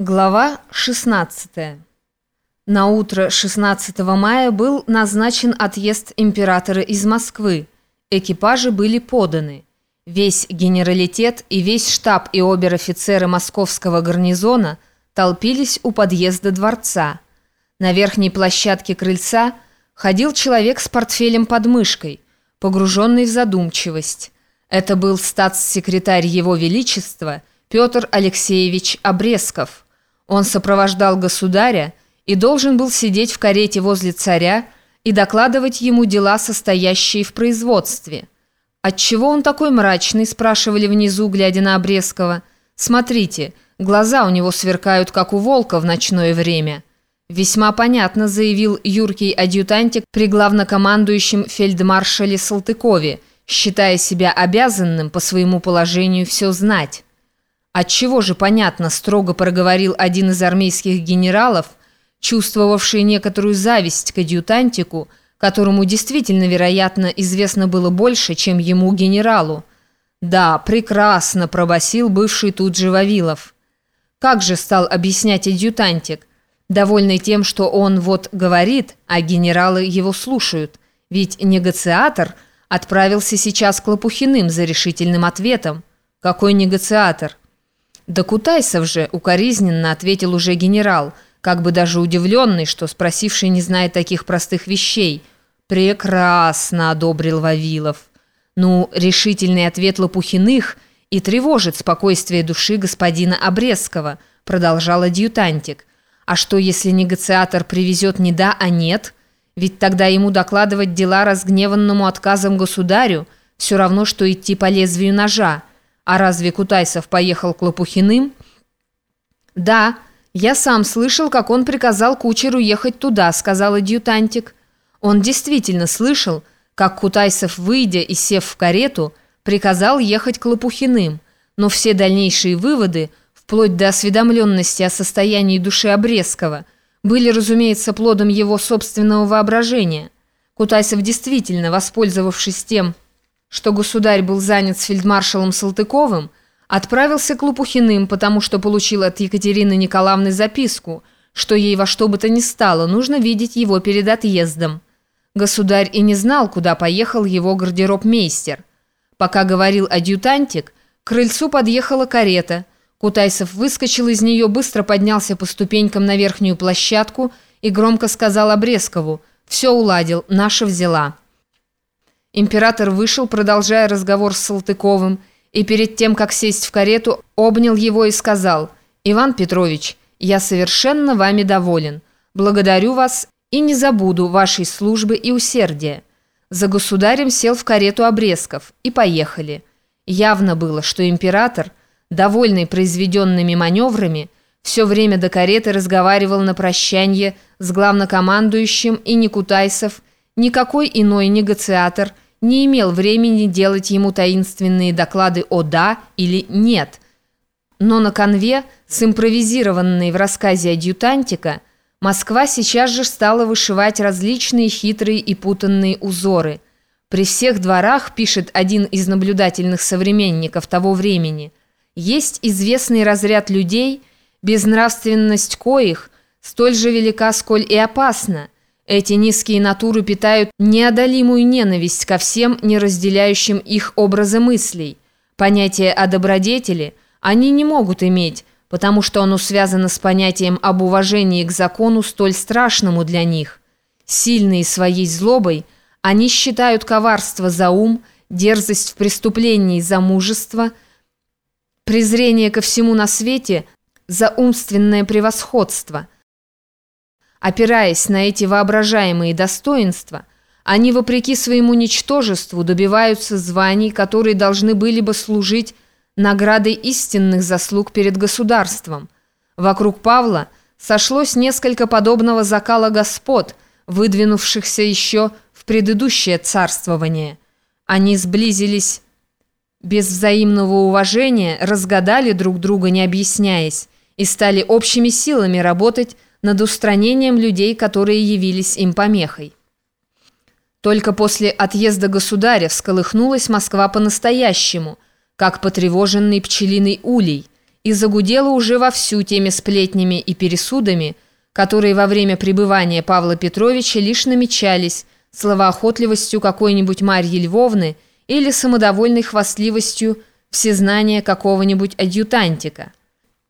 Глава 16. На утро 16 мая был назначен отъезд императора из Москвы. Экипажи были поданы. Весь генералитет и весь штаб и обер-офицеры московского гарнизона толпились у подъезда дворца. На верхней площадке крыльца ходил человек с портфелем под мышкой, погруженный в задумчивость. Это был статс-секретарь Его Величества Петр Алексеевич Обрезков – он сопровождал государя и должен был сидеть в карете возле царя и докладывать ему дела, состоящие в производстве. «Отчего он такой мрачный?» – спрашивали внизу, глядя на Обрезкова. «Смотрите, глаза у него сверкают, как у волка в ночное время». «Весьма понятно», – заявил юркий адъютантик при главнокомандующем фельдмаршале Салтыкове, считая себя обязанным по своему положению все знать. Отчего же, понятно, строго проговорил один из армейских генералов, чувствовавший некоторую зависть к адъютантику, которому действительно, вероятно, известно было больше, чем ему, генералу. «Да, прекрасно», – пробасил бывший тут же Вавилов. Как же стал объяснять адъютантик? Довольный тем, что он вот говорит, а генералы его слушают. Ведь негациатор отправился сейчас к Лопухиным за решительным ответом. Какой негациатор? «Да Кутайсов же!» – укоризненно ответил уже генерал, как бы даже удивленный, что спросивший не знает таких простых вещей. «Прекрасно!» – одобрил Вавилов. «Ну, решительный ответ Лопухиных и тревожит спокойствие души господина Обрезкова», – продолжал адъютантик. «А что, если негациатор привезет не да, а нет? Ведь тогда ему докладывать дела разгневанному отказом государю все равно, что идти по лезвию ножа». «А разве Кутайсов поехал к Лопухиным?» «Да, я сам слышал, как он приказал кучеру ехать туда», — сказал адъютантик. Он действительно слышал, как Кутайсов, выйдя и сев в карету, приказал ехать к Лопухиным, но все дальнейшие выводы, вплоть до осведомленности о состоянии души Обрезкова, были, разумеется, плодом его собственного воображения. Кутайсов действительно, воспользовавшись тем, что государь был занят с фельдмаршалом Салтыковым, отправился к Лопухиным, потому что получил от Екатерины Николаевны записку, что ей во что бы то ни стало нужно видеть его перед отъездом. Государь и не знал, куда поехал его гардероб-мейстер. Пока говорил адъютантик, к крыльцу подъехала карета. Кутайсов выскочил из нее, быстро поднялся по ступенькам на верхнюю площадку и громко сказал Обрезкову «Все уладил, наша взяла». Император вышел, продолжая разговор с Салтыковым, и перед тем, как сесть в карету, обнял его и сказал, «Иван Петрович, я совершенно вами доволен. Благодарю вас и не забуду вашей службы и усердия». За государем сел в карету Обрезков, и поехали. Явно было, что император, довольный произведенными маневрами, все время до кареты разговаривал на прощанье с главнокомандующим и Никутайсов, Никакой иной негациатор не имел времени делать ему таинственные доклады о «да» или «нет». Но на конве, с в рассказе адъютантика, Москва сейчас же стала вышивать различные хитрые и путанные узоры. При всех дворах, пишет один из наблюдательных современников того времени, есть известный разряд людей, безнравственность коих столь же велика, сколь и опасна – эти низкие натуры питают неодолимую ненависть ко всем, не разделяющим их образы мыслей. Понятие о добродетели они не могут иметь, потому что оно связано с понятием об уважении к закону столь страшному для них. Сильные своей злобой, они считают коварство за ум, дерзость в преступлении за мужество, презрение ко всему на свете за умственное превосходство – Опираясь на эти воображаемые достоинства, они, вопреки своему ничтожеству, добиваются званий, которые должны были бы служить наградой истинных заслуг перед государством. Вокруг Павла сошлось несколько подобного закала господ, выдвинувшихся еще в предыдущее царствование. Они сблизились без взаимного уважения, разгадали друг друга, не объясняясь, и стали общими силами работать над устранением людей, которые явились им помехой. Только после отъезда государя всколыхнулась Москва по-настоящему, как потревоженный пчелиный улей, и загудело уже вовсю теми сплетнями и пересудами, которые во время пребывания Павла Петровича лишь намечались словоохотливостью какой-нибудь Марьи Львовны или самодовольной хвастливостью всезнания какого-нибудь адъютантика.